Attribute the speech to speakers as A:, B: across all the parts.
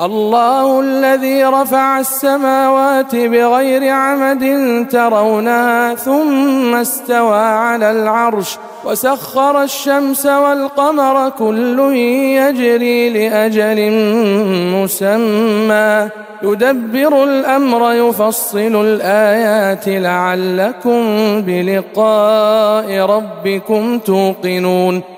A: الله الذي رفع السماوات بغير عمد ترونها ثم استوى على العرش وسخر الشمس والقمر كل يجري لأجل مسمى. يدبر الأمر يفصل الآيات لعلكم بلقاء ربكم توقنون.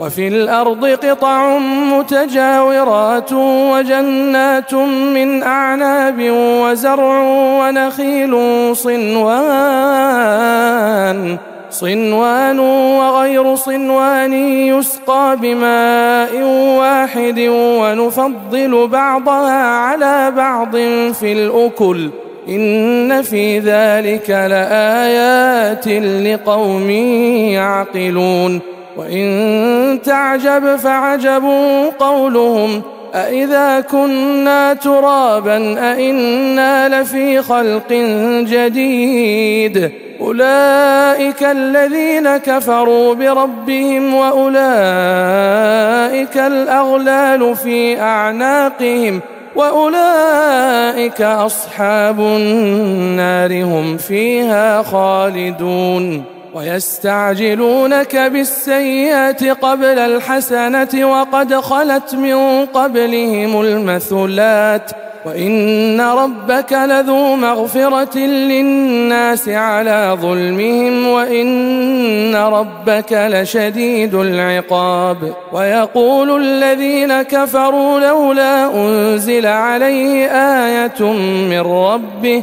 A: وفي الأرض قطع متجاورات وجنات من أعناب وزرع ونخيل صنوان صنوان وغير صنوان يسقى بماء واحد ونفضل بعضها على بعض في الأكل. إن في ذلك لآيات لقوم يعقلون. وإن تعجب فعجب قولهم أإذا كنا ترابا أإنا لفي خلق جديد أولئك الذين كفروا بربهم وأولئك الأغلال في أعناقهم وأولئك أصحاب النار هم فيها خالدون ويستعجلونك بالسيئات قبل الحسنة وقد خلت من قبلهم المثلات وإن ربك لذو مغفرة للناس على ظلمهم وإن ربك لشديد العقاب ويقول الذين كفروا لولا أنزل عليه آية من ربه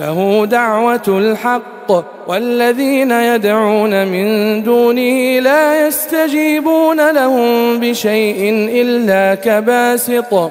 A: له دعوة الحق والذين يدعون من دونه لا يستجيبون لهم بشيء إلا كباسط.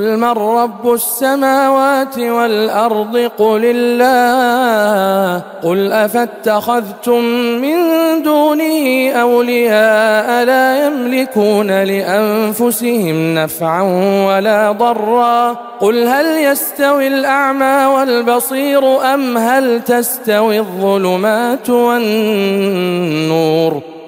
A: قل من رب السماوات والأرض قل الله قل أفاتخذتم من دونه أولياء لا يملكون لأنفسهم نفعا ولا ضرا قل هل يستوي الأعمى والبصير أم هل تستوي الظلمات والنور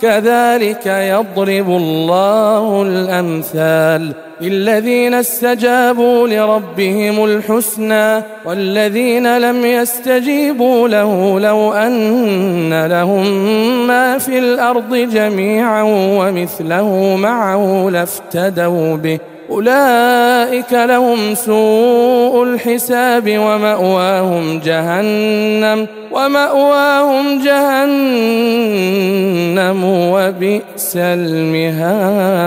A: كذلك يضرب الله الأمثال للذين استجابوا لربهم الحسنى والذين لم يستجيبوا له لو أن لهم ما في الأرض جميعا ومثله معه لافتدوا به أولئك لهم سوء الحساب ومأواهم جهنم ومأواهم جهنم وبئس المهاد.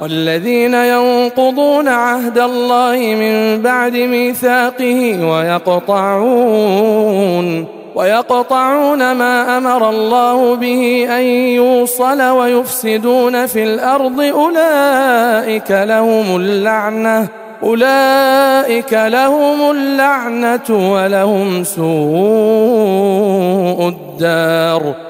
A: والذين ينقضون عهد الله من بعد ميثاقه ويقطعون ويقطعون ما أمر الله به أن يوصل ويفسدون في الأرض أولئك لهم اللعنة أولئك لهم اللعنة ولهم سوء الدار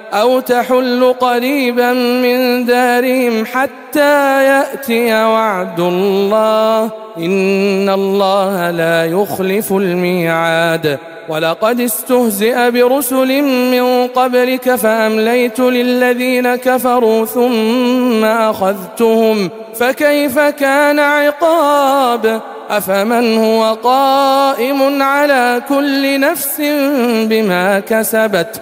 A: أو تحل قريبا من دارهم حتى يأتي وعد الله. إن الله لا يخلف الميعاد. ولقد استهزئ برسل من قبلك فأمليت للذين كفروا ثم أخذتهم. فكيف كان عقاب؟ أفمن هو قائم على كل نفس بما كسبت؟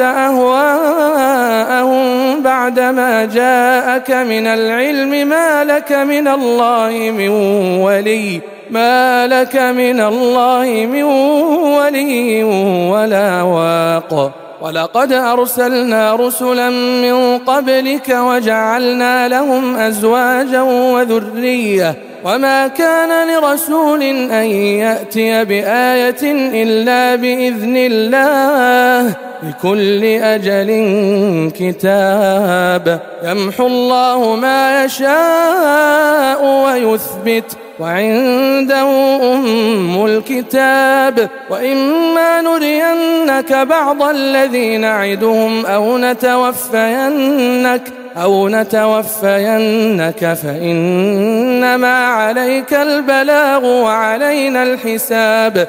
A: أهواءهم بعدما جاءك من العلم ما لك من الله من ولي ما لك من الله من ولي ولا واق. ولقد أرسلنا رسلا من قبلك وجعلنا لهم أزواجا وذرية وما كان لرسول أن يأتي بآية إلا بإذن الله لكل أجل كتاب يمحو الله ما يشاء ويثبت وعنده أم الكتاب وإما نرينك بعض الذي نعدهم أو نتوفينك أو نتوفينك فإنما عليك البلاغ وعلينا الحساب.